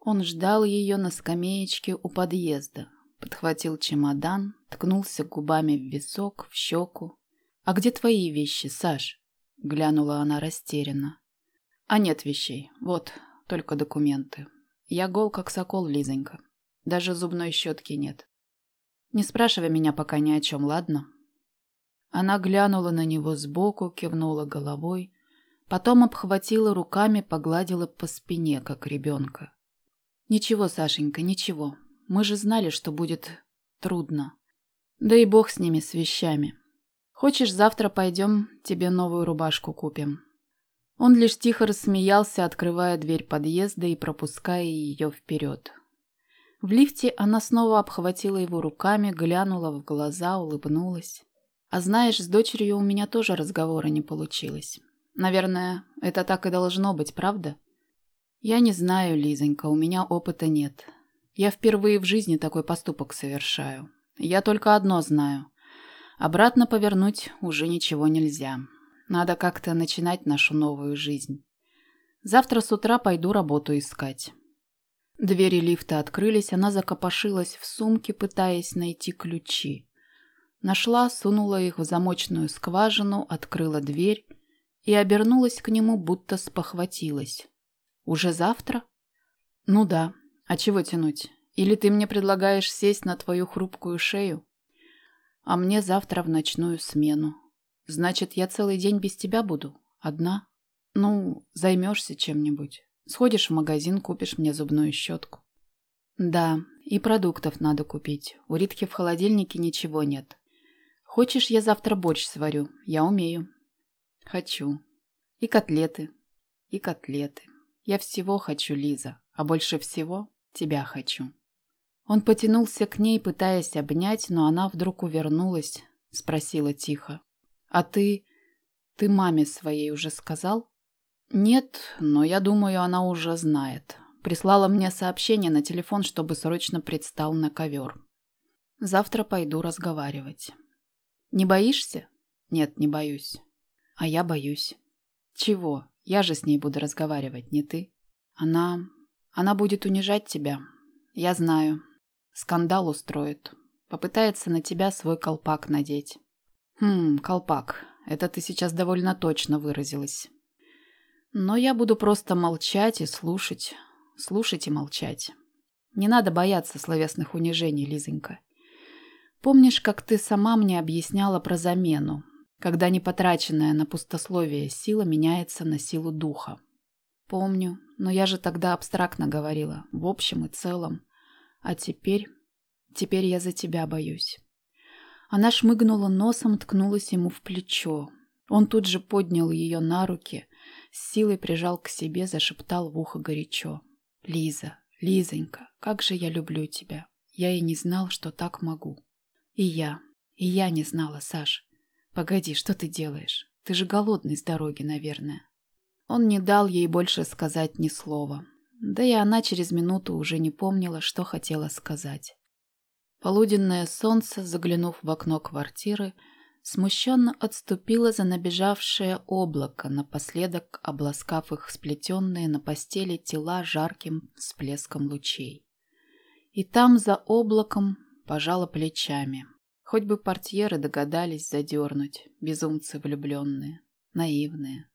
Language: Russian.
Он ждал ее на скамеечке у подъезда, подхватил чемодан, ткнулся губами в висок, в щеку. «А где твои вещи, Саш?» — глянула она растерянно. «А нет вещей. Вот, только документы. Я гол, как сокол, Лизонька. Даже зубной щетки нет. Не спрашивай меня пока ни о чем, ладно?» Она глянула на него сбоку, кивнула головой, потом обхватила руками, погладила по спине, как ребенка. «Ничего, Сашенька, ничего. Мы же знали, что будет трудно. Да и бог с ними, с вещами. Хочешь, завтра пойдем, тебе новую рубашку купим». Он лишь тихо рассмеялся, открывая дверь подъезда и пропуская ее вперед. В лифте она снова обхватила его руками, глянула в глаза, улыбнулась. «А знаешь, с дочерью у меня тоже разговора не получилось. Наверное, это так и должно быть, правда?» «Я не знаю, Лизонька, у меня опыта нет. Я впервые в жизни такой поступок совершаю. Я только одно знаю. Обратно повернуть уже ничего нельзя. Надо как-то начинать нашу новую жизнь. Завтра с утра пойду работу искать». Двери лифта открылись, она закопошилась в сумке, пытаясь найти ключи. Нашла, сунула их в замочную скважину, открыла дверь и обернулась к нему, будто спохватилась. Уже завтра? Ну да. А чего тянуть? Или ты мне предлагаешь сесть на твою хрупкую шею? А мне завтра в ночную смену. Значит, я целый день без тебя буду? Одна? Ну, займешься чем-нибудь. Сходишь в магазин, купишь мне зубную щетку. Да, и продуктов надо купить. У Ритки в холодильнике ничего нет. Хочешь, я завтра борщ сварю? Я умею. Хочу. И котлеты. И котлеты. Я всего хочу, Лиза, а больше всего тебя хочу. Он потянулся к ней, пытаясь обнять, но она вдруг увернулась, спросила тихо. «А ты... ты маме своей уже сказал?» «Нет, но я думаю, она уже знает. Прислала мне сообщение на телефон, чтобы срочно предстал на ковер. Завтра пойду разговаривать». «Не боишься?» «Нет, не боюсь». «А я боюсь». «Чего?» Я же с ней буду разговаривать, не ты. Она... она будет унижать тебя. Я знаю. Скандал устроит. Попытается на тебя свой колпак надеть. Хм, колпак. Это ты сейчас довольно точно выразилась. Но я буду просто молчать и слушать. Слушать и молчать. Не надо бояться словесных унижений, Лизонька. Помнишь, как ты сама мне объясняла про замену? Когда непотраченная на пустословие сила меняется на силу духа. Помню, но я же тогда абстрактно говорила, в общем и целом. А теперь... Теперь я за тебя боюсь. Она шмыгнула носом, ткнулась ему в плечо. Он тут же поднял ее на руки, с силой прижал к себе, зашептал в ухо горячо. «Лиза, Лизонька, как же я люблю тебя. Я и не знал, что так могу. И я, и я не знала, Саш. «Погоди, что ты делаешь? Ты же голодный с дороги, наверное». Он не дал ей больше сказать ни слова. Да и она через минуту уже не помнила, что хотела сказать. Полуденное солнце, заглянув в окно квартиры, смущенно отступило за набежавшее облако, напоследок обласкав их сплетенные на постели тела жарким всплеском лучей. И там за облаком пожала плечами. Хоть бы портьеры догадались задернуть, безумцы влюбленные, наивные.